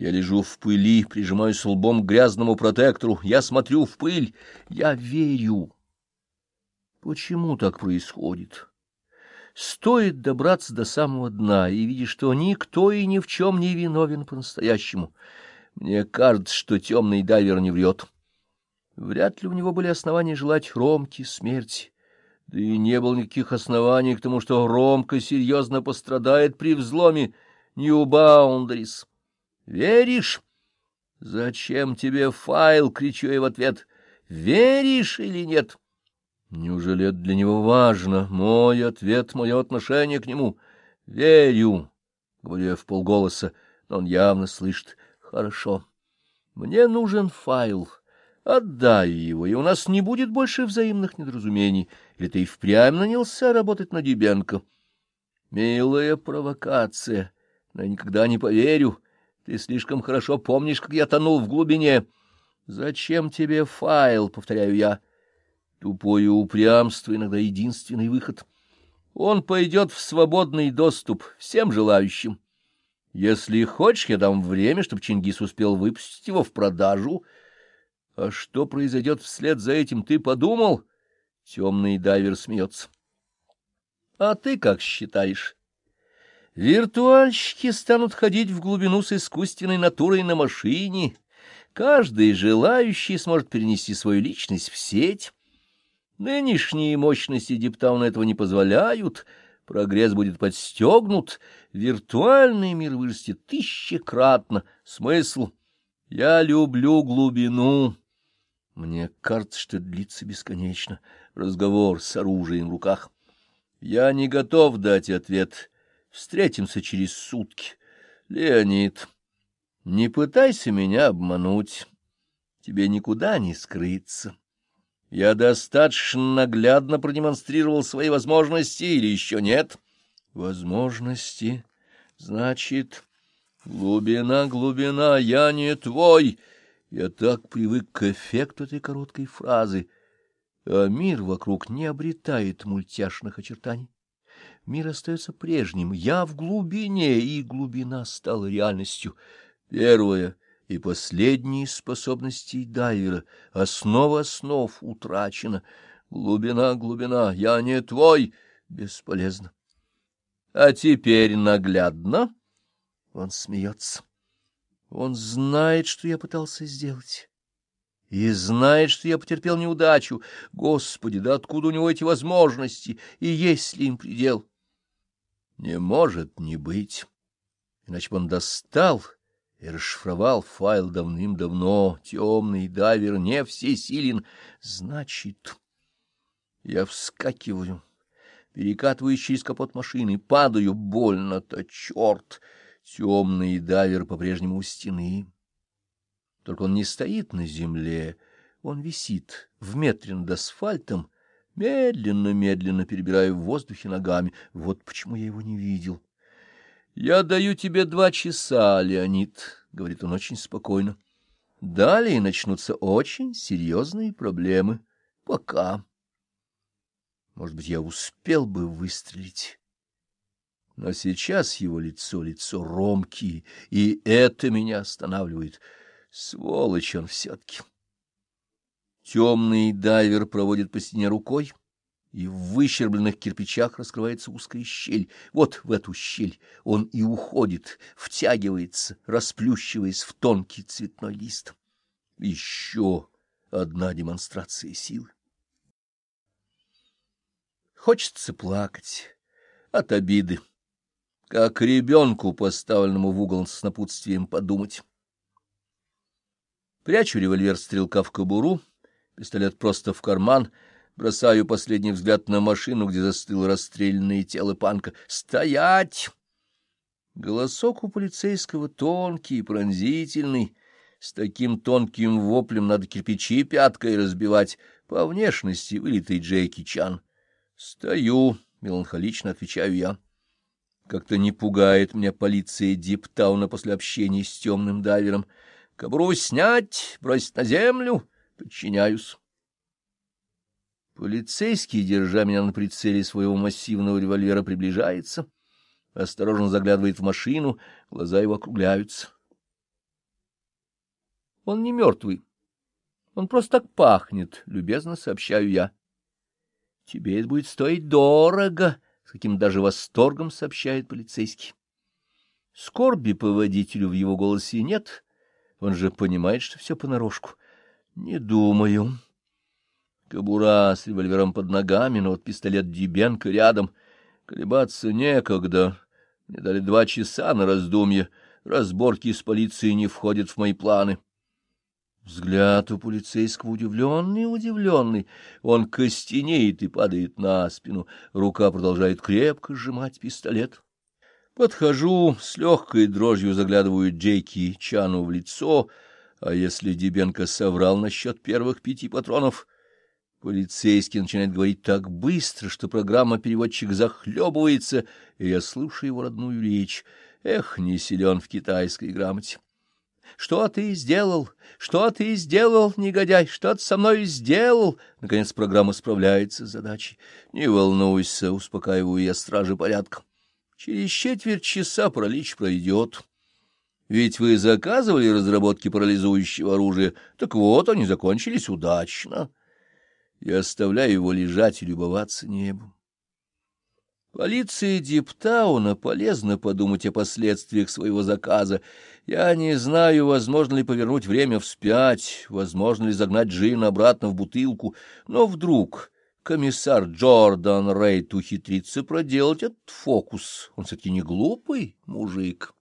Я лежу в пыли, прижимаюсь лбом к грязному протектору. Я смотрю в пыль. Я верю. Почему так происходит? Стоит добраться до самого дна и видишь, что никто и ни в чем не виновен по-настоящему. Мне кажется, что темный дайвер не врет. Вряд ли у него были основания желать Ромке смерти. Да и не было никаких оснований к тому, что Ромка серьезно пострадает при взломе Нью-Баундарис. Веришь? Зачем тебе файл? Кричу я в ответ. Веришь или нет? Неужели это для него важно? Мой ответ, мое отношение к нему. Верю, говорю я в полголоса, но он явно слышит. Хорошо. Мне нужен файл. Отдай его, и у нас не будет больше взаимных недоразумений. Или ты и впрямь нанялся работать на Дебенко? Милая провокация, но я никогда не поверю. Ты слишком хорошо помнишь, как я тонул в глубине. Зачем тебе файл, повторяю я. Тупое упрямство иногда единственный выход. Он пойдет в свободный доступ всем желающим. Если хочешь, я дам время, чтобы Чингис успел выпустить его в продажу. А что произойдет вслед за этим, ты подумал? Темный дайвер смеется. А ты как считаешь? Виртуальщики станут ходить в глубину с искусственной натурой на машине. Каждый желающий сможет перенести свою личность в сеть. Нынешние мощности Диптауна этого не позволяют. Прогресс будет подстегнут. Виртуальный мир вырастет тысячекратно. Смысл? Я люблю глубину. Мне кажется, что длится бесконечно. Разговор с оружием в руках. Я не готов дать ответ Встретимся через сутки. Леонид, не пытайся меня обмануть. Тебе никуда не скрыться. Я достаточно наглядно продемонстрировал свои возможности или еще нет? Возможности? Значит, глубина, глубина, я не твой. Я так привык к эффекту этой короткой фразы, а мир вокруг не обретает мультяшных очертаний мир остается прежним. Я в глубине, и глубина стала реальностью. Первая и последняя способности дайвера, основа основ утрачена. Глубина, глубина, я не твой, бесполезно. А теперь наглядно. Он смеется. Он знает, что я пытался сделать. И знает, что я потерпел неудачу. Господи, да откуда у него эти возможности? И есть ли им предел? Не может не быть. Иначе бы он достал и расшифровал файл давным-давно. Темный дайвер не всесилен. Значит, я вскакиваю, перекатываюсь через капот машины, падаю больно-то, черт! Темный дайвер по-прежнему у стены. Только он не стоит на земле, он висит в метре над асфальтом, медленно-медленно перебирая в воздухе ногами. Вот почему я его не видел. — Я даю тебе два часа, Леонид, — говорит он очень спокойно. — Далее начнутся очень серьезные проблемы. Пока. Может быть, я успел бы выстрелить. Но сейчас его лицо — лицо Ромки, и это меня останавливает. Сволочь он все-таки. Темный дайвер проводит по стене рукой, и в выщербленных кирпичах раскрывается узкая щель. Вот в эту щель он и уходит, втягивается, расплющиваясь в тонкий цветной лист. Еще одна демонстрация силы. Хочется плакать от обиды, как ребенку, поставленному в угол с напутствием подумать. Прячу револьвер стрелка в кобуру, пистолет просто в карман, бросаю последний взгляд на машину, где застыло расстрелянное тело панка. «Стоять!» Голосок у полицейского тонкий, пронзительный. С таким тонким воплем надо кирпичи пяткой разбивать. По внешности вылитый Джеки Чан. «Стою!» — меланхолично отвечаю я. Как-то не пугает меня полиция Диптауна после общения с темным дайвером. Кобру снять, бросить на землю. Подчиняюсь. Полицейский, держа меня на прицеле своего массивного револьвера, приближается, осторожно заглядывает в машину, глаза его округляются. Он не мертвый. Он просто так пахнет, — любезно сообщаю я. Тебе это будет стоить дорого, — с каким даже восторгом сообщает полицейский. Скорби по водителю в его голосе нет, он же понимает, что все понарошку. Не думаю. Кобура с револьвером под ногами, но вот пистолет Дебенко рядом. Колебаться некогда. Мне дали два часа на раздумье. Разборки с полицией не входят в мои планы. Взгляд у полицейского удивленный, удивленный. Он костенеет и падает на спину. Рука продолжает крепко сжимать пистолет. Подхожу, с легкой дрожью заглядываю Джейки Чану в лицо, а если Дебенко соврал насчет первых пяти патронов... Полицейский начинает говорить так быстро, что программа-переводчик захлебывается, и я слушаю его родную речь. Эх, не силен в китайской грамоте. Что ты сделал? Что ты сделал, негодяй? Что ты со мной сделал? Наконец программа справляется с задачей. Не волнуйся, успокаиваю я стражи порядка. Через четверть часа паралич пройдет. Ведь вы заказывали разработки парализующего оружия. Так вот, они закончились удачно. Я оставляю его лежать и любоваться небом. Полиции Диптауна полезно подумать о последствиях своего заказа. Я не знаю, возможно ли повернуть время вспять, возможно ли загнать Джин обратно в бутылку, но вдруг комиссар Джордан Рейт ухитрится проделать этот фокус. Он все-таки не глупый мужик.